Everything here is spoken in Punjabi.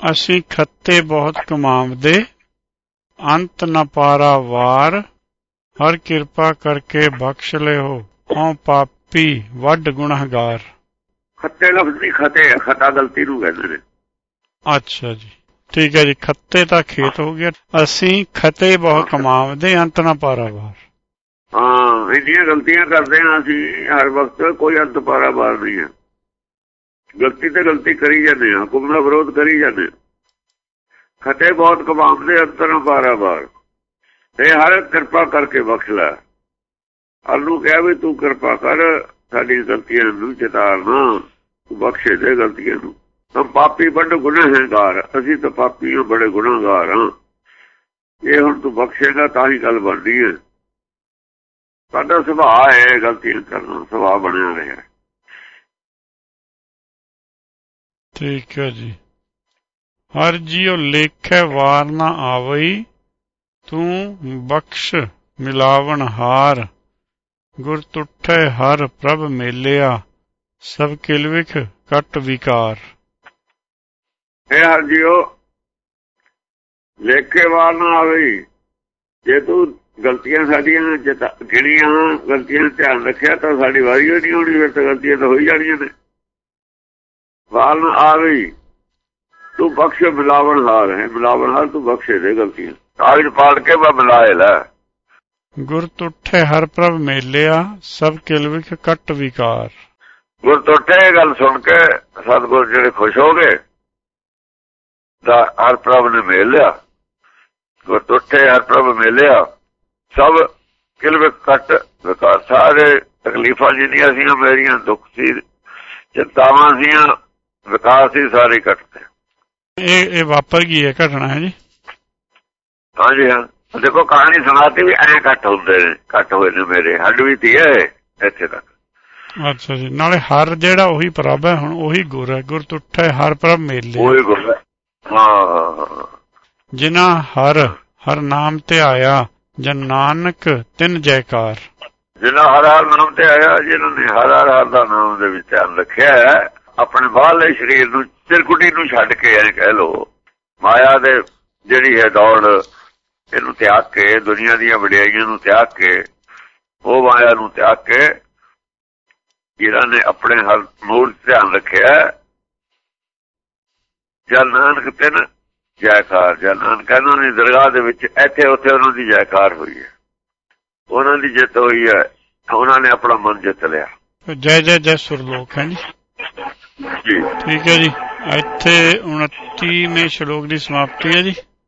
ਅਸੀਂ ਖੱਤੇ ਬਹੁਤ ਕਮਾਵਦੇ ਅੰਤ ਨ ਪਾਰਾ ਵਾਰ ਹਰ ਕਿਰਪਾ ਕਰਕੇ ਬਖਸ਼ ਲਿਓ ਹਉ ਪਾਪੀ ਵੱਡ ਗੁਨਾਹਗਾਰ ਖੱਤੇ ਲਫ਼ਜ਼ ਨਹੀਂ ਖਤੇ ਹੈ, ਖਤਾ ਗਲਤੀ ਨੂੰ ਕਹਿੰਦੇ ਨੇ। ਅੱਛਾ ਜੀ ਠੀਕ ਹੈ ਜੀ ਖੱਤੇ ਤਾਂ ਖੇਤ ਹੋ ਗਿਆ। ਅਸੀਂ ਖਤੇ ਬਹੁਤ ਕਮਾਵਦੇ ਅੰਤ ਨ ਪਾਰਾ ਵਾਰ। ਹਾਂ ਇੰਨੀਆਂ ਗਲਤੀਆਂ ਕਰਦੇ ਹਾਂ ਅਸੀਂ ਹਰ ਵਕਤ ਕੋਈ ਅੰਤ ਪਾਰਾ ਬਾਰ ਨਹੀਂ ਹੈ। ਗਲਤੀ ਤੇ ਗਲਤੀ ਕਰੀ ਜਾਂਦੇ ਹਾਂ, ਹੁਕਮ ਦਾ ਵਿਰੋਧ ਕਰੀ ਜਾਂਦੇ ਖਤੇ ਬਹੁਤ ਕਮਾਉਂਦੇ ਅੰਤਰ ਪਾਰਾ ਬਾਰ ਤੇ ਹਰ ਕਿਰਪਾ ਕਰਕੇ ਬਖਸ਼ ਲੈ। ਹਰ ਕਹਿ ਵੀ ਤੂੰ ਕਿਰਪਾ ਕਰ ਸਾਡੀ ਗਲਤੀਆਂ ਨੂੰ ਚਿਤਾਰਨਾ ਤੂੰ ਬਖਸ਼ੇ ਦੇ ਗਲਤੀਆਂ ਨੂੰ। ਹਮ ਪਾਪੀ ਵੱਡ ਗੁਨਾਹਗਾਰ, ਅਸੀਂ ਤਾਂ ਪਾਪੀ ਹਾਂ ਬੜੇ ਗੁਨਾਹਗਾਰ ਹਾਂ। ਇਹ ਹੁਣ ਤੂੰ ਬਖਸ਼ੇਗਾ ਤਾਂ ਹੀ ਗੱਲ ਬਣਦੀ ਹੈ। ਸਾਡਾ ਸੁਭਾਅ ਹੈ ਗਲਤੀਆਂ ਕਰਨਾ, ਸੁਭਾਅ ਬਣਿਆ ਰਿਹਾ। ਠੀਕ ਹੈ ਜੀ। ਹਰ ਜੀਉ ਲੇਖੈ ਵਾਰ ਨਾ ਆਵਈ, ਤੂੰ ਬਖਸ਼ ਮਿਲਾਵਣ ਹਾਰ। ਗੁਰ ਤੁਠੈ ਹਰ ਪ੍ਰਭ ਮੇਲਿਆ, ਸਭ ਕਿਲਵਿਖ ਕਟ ਵਿਕਾਰ। ਇਹ ਹਰ ਜਿਓ ਲੇਖੇ ਵਾਰ ਨਾ ਆਵੇ ਜੇ ਤੂੰ ਗਲਤੀਆਂ ਸਾਡੀਆਂ ਜਿਤਾ- ਗਿਣੀਆਂ ਗਲਤੀਆਂ ਧਿਆਨ ਰੱਖਿਆ ਤਾਂ ਸਾਡੀ ਵਾਰੀ ਹੋਈ ਨਹੀਂ ਹੋਣੀ ਫਿਰ ਤਾਂ ਗਲਤੀਆਂ ਤਾਂ ਹੋਈ ਜਾਣੀਆਂ ਨੇ। ਵਾਰ ਨਾ ਆਵੇ ਤੂੰ ਬਖਸ਼ ਮਿਲਾਵਣ ਹਾਰ ਹੈ। ਮਿਲਾਵਣ ਹਾਰ ਤੂੰ ਬਖਸ਼ੇ ਦੇ ਗਲਤੀਆਂ। ਕਾਗਜ਼ ਪਾੜ ਕੇ ਮੈਂ ਮਿਲਾਏ ਲੈ। ਗੁਰ ਤੁਠੈ ਹਰ ਪ੍ਰਭ ਮੇਲਿਆ ਸਭ ਕਿਲਵਿਖ ਕਟ ਵਿਕਾਰ। ਗੁਰ ਟੋਟੇ ਇਹ ਗੱਲ ਸੁਣ ਕੇ ਸਤਿਗੁਰ ਜਿਹੜੇ ਖੁਸ਼ ਹੋ ਗਏ ਤਾਂ ਹਰ ਪ੍ਰਭ ਨੇ ਮੇਲ ਲਿਆ। ਗੁਰ ਟੋਟੇ ਹਰ ਪ੍ਰਭ ਮੇਲਿਆ ਸਭ ਕਿਲਵੇ ਕੱਟ ਵਿਕਾਰ। ਸਾਰੇ ਤਕਲੀਫਾਂ ਜਿਹੜੀਆਂ ਸੀਆਂ ਮੇਰੀਆਂ ਦੁੱਖ ਸੀ ਚਿੰਤਾਵਾਂ ਸੀਆਂ ਵਿਕਾਸ ਸੀ ਸਾਰੇ ਕੱਟਦੇ ਇਹ ਇਹ ਵਾਪਰ ਗਈ ਹੈ ਘਟਨਾ ਹੈ ਜੀ? ਹਾਂਜੀ ਹਾਂ। ਦੇਖੋ ਕਹਾਣੀ ਸੁਣਾਤੀ ਵੀ ਐਂ ਕੱਟ ਹੁੰਦੇ ਨੇ ਕੱਟ ਹੋਏ ਨੇ ਮੇਰੇ। ਹੱਡ ਵੀ ਤੀ ਹੈ ਇੱਥੇ ਤੱਕ। ਅੱਛਾ ਜੀ। ਨਾਲੇ ਹਰ ਜਿਹੜਾ ਉਹੀ ਪ੍ਰਭ ਹੈ ਹੁਣ ਉਹੀ ਗੁਰ ਹੈ। ਗੁਰ ਤੁਠੈ ਹਰ ਪ੍ਰਭ ਮੇਲੇ ਉਹੀ ਗੁਰ ਹਾਂ। ਜਿਨ੍ਹਾਂ ਹਰ ਹਰ ਨਾਮ ਤੇ ਆਇਆ ਜਨ ਨਾਨਕ ਤਿਨ ਜੈਕਾਰ। ਜਿਹਨਾਂ ਹਰ ਹਰ ਨਾਮ ਤੇ ਆਇਆ ਜਿਨ੍ਹਾਂ ਨੇ ਹਰ ਹਰ ਹਰ ਦਾ ਨਾਮ ਦੇ ਵਿੱਚ ਧਿਆਨ ਰੱਖਿਆ ਹੈ, ਆਪਣੇ ਬਾਹਰਲੇ ਸਰੀਰ ਨੂੰ ਤਿਰਕੁਟੀ ਨੂੰ ਛੱਡ ਕੇ ਐ ਕਹਿ ਲੋ ਮਾਇਆ ਦੇ ਜਿਹੜੀ ਹੈ ਦੌੜ ਇਹਨੂੰ ਤਿਆਗ ਕੇ ਦੁਨੀਆ ਦੀਆਂ ਵਡਿਆਈਆਂ ਨੂੰ ਤਿਆਗ ਕੇ ਉਹ ਮਾਇਆ ਨੂੰ ਤਿਆਗ ਕੇ ਜਿਨ੍ਹਾਂ ਨੇ ਆਪਣੇ ਹਰ ਮੂਲ ਧਿਆਨ ਰੱਖਿਆ ਹੈ, ਜਨ ਨਾਨਕ ਤਿੰਨ ਜੈਕਾਰ ਜਨ ਨਾਨਕ ਇਹਨਾਂ ਦੀ ਦਰਗਾਹ ਦੇ ਵਿੱਚ ਇੱਥੇ ਉੱਥੇ ਉਹਨਾਂ ਦੀ ਜੈਕਾਰ ਹੋਈ ਹੈ। ਉਹਨਾਂ ਦੀ ਜਿੱਤ ਹੋਈ ਹੈ ਉਹਨਾਂ ਨੇ ਆਪਣਾ ਮਨ ਜਿੱਤ ਲਿਆ। ਜੈ ਜੈ ਜੈ ਸੁਰਲੋਕ ਹੈ ਜੀ। ਜੀ। ਠੀਕ ਹੈ ਜੀ। ਇੱਥੇ 29ਵੇਂ ਸ਼ਲੋਕ ਦੀ ਸਮਾਪਤੀ ਹੈ ਜੀ।